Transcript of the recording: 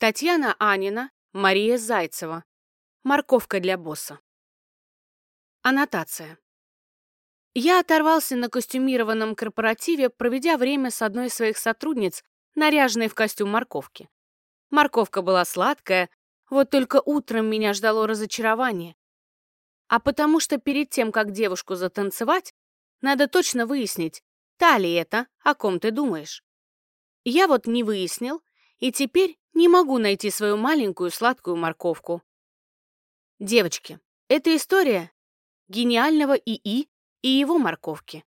Татьяна Анина, Мария Зайцева. Морковка для босса. Аннотация. Я оторвался на костюмированном корпоративе, проведя время с одной из своих сотрудниц, наряженной в костюм морковки. Морковка была сладкая, вот только утром меня ждало разочарование. А потому что перед тем, как девушку затанцевать, надо точно выяснить, та ли это, о ком ты думаешь. Я вот не выяснил, и теперь не могу найти свою маленькую сладкую морковку. Девочки, это история гениального ИИ и его морковки.